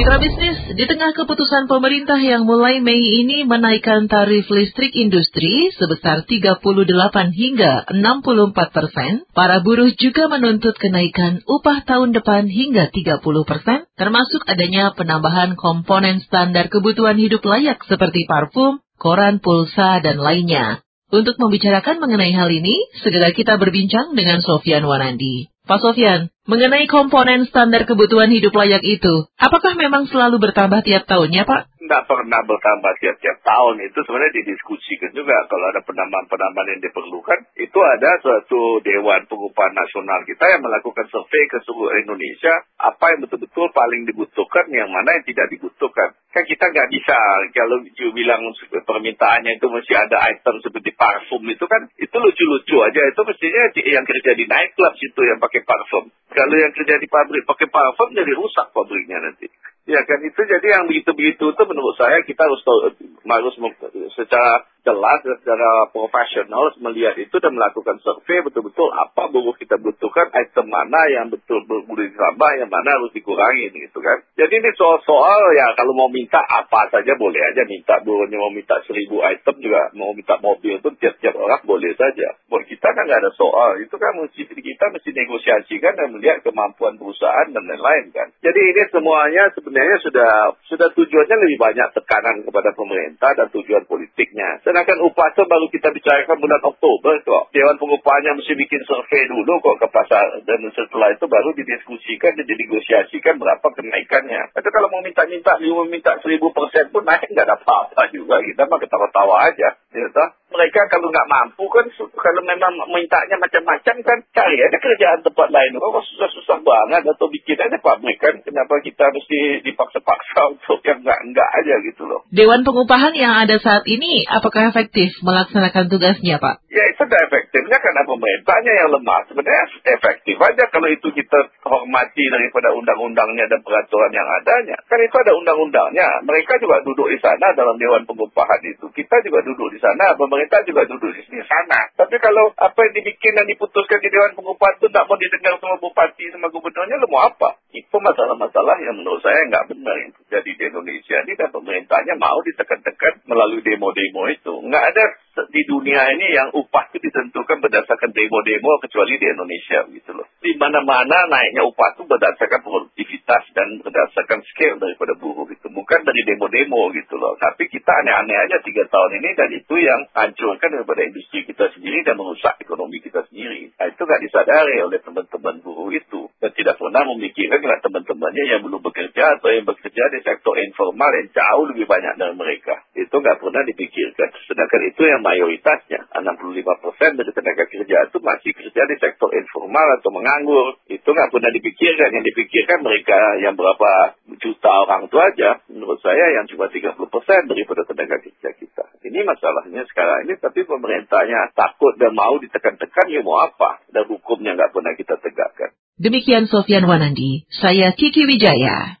Mitra bisnis, di tengah keputusan pemerintah yang mulai Mei ini menaikkan tarif listrik industri sebesar 38 hingga 64 persen, para buruh juga menuntut kenaikan upah tahun depan hingga 30 persen, termasuk adanya penambahan komponen standar kebutuhan hidup layak seperti parfum, koran, pulsa, dan lainnya. Untuk membicarakan mengenai hal ini, segera kita berbincang dengan Sofian Wanandi. Pak Sofian, mengenai komponen standar kebutuhan hidup layak itu, apakah memang selalu bertambah tiap tahunnya, Pak? Tidak pernah bertambah tiap-tiap tahun. Itu sebenarnya didiskusikan juga. Kalau ada penambahan-penambahan yang diperlukan, itu ada suatu Dewan Pengupahan Nasional kita yang melakukan survei ke seluruh Indonesia, apa yang betul-betul paling dibutuhkan, yang mana yang tidak dibutuhkan. Kan kita nggak bisa, kalau bilang permintaannya itu mesti ada item seperti parfum itu kan, itu lucu-lucu aja. Itu mestinya yang kerja di nightclub situ yang pakai parfum. Kalau yang kerja di pabrik pakai parfum jadi rusak pabriknya nanti. Ya kan itu jadi yang begitu-begitu itu menurut saya kita harus harus secara jelas secara profesional melihat itu dan melakukan survei betul-betul apa buruh kita butuhkan, item mana yang betul boleh ditambah, yang mana harus dikurangi gitu kan. Jadi ini soal-soal ya kalau mau minta apa saja boleh aja minta buruhnya mau minta seribu item juga mau minta mobil itu tiap-tiap orang boleh saja. Buat kita kan nggak ada soal itu kan mesti kita mesti negosiasikan dan melihat kemampuan perusahaan dan lain-lain kan. Jadi ini semuanya sebenarnya sudah sudah tujuannya lebih banyak tekanan kepada pemerintah dan tujuan politiknya Sedangkan upah itu baru kita bicarakan bulan Oktober kok. Dewan pengupahannya mesti bikin survei dulu kok ke pasar. Dan setelah itu baru didiskusikan dan dinegosiasikan berapa kenaikannya. Tapi kalau mau minta-minta, mau minta seribu persen pun naik nggak ada apa-apa juga. Kita mah ketawa-tawa aja. Ya, mereka kalau nggak mampu kan kalau memang mintanya macam-macam kan cari aja kerjaan tempat lain kok susah-susah banget atau bikin aja pabrik kan kenapa kita mesti dipaksa-paksa untuk yang nggak-nggak aja gitu loh. Dewan pengupahan yang ada saat ini apakah efektif melaksanakan tugasnya Pak? Ya tidak efektifnya karena pemerintahnya yang lemah. Sebenarnya efektif aja kalau itu kita hormati daripada undang-undangnya dan peraturan yang adanya. Kan itu ada undang-undangnya. Mereka juga duduk di sana dalam Dewan Pengupahan itu. Kita juga duduk di sana. Pemerintah juga duduk di sana. Tapi kalau apa yang dibikin dan diputuskan di Dewan Pengupahan itu tidak mau didengar sama bupati sama gubernurnya, lu mau apa? Itu masalah-masalah yang menurut saya nggak benar yang terjadi di Indonesia ini dan pemerintahnya mau ditekan-tekan melalui demo-demo itu. Nggak ada di dunia ini yang upah itu ditentukan berdasarkan demo-demo kecuali di Indonesia gitu loh. Di mana-mana naiknya upah itu berdasarkan produktivitas dan berdasarkan scale daripada buruh itu. Bukan dari demo-demo gitu loh. Tapi kita aneh-aneh aja tiga tahun ini dan itu yang hancurkan daripada industri kita sendiri dan merusak ekonomi kita sendiri. Nah, itu nggak disadari oleh teman-teman buruh itu. Dan tidak pernah memikirkan teman-temannya yang belum bekerja atau yang bekerja di sektor informal yang jauh lebih banyak dari mereka. Itu nggak pernah dipikirkan. Sedangkan itu yang mayoritasnya, 65% dari tenaga kerja itu masih kerja di sektor informal atau menganggur. Itu nggak pernah dipikirkan. Yang dipikirkan mereka yang berapa juta orang itu aja. Menurut saya yang cuma 30% daripada tenaga kerja kita. Ini masalahnya sekarang ini, tapi pemerintahnya takut dan mau ditekan-tekan, ya mau apa? Dan hukumnya nggak pernah kita tegakkan. Demikian Sofian Wanandi, saya Kiki Wijaya.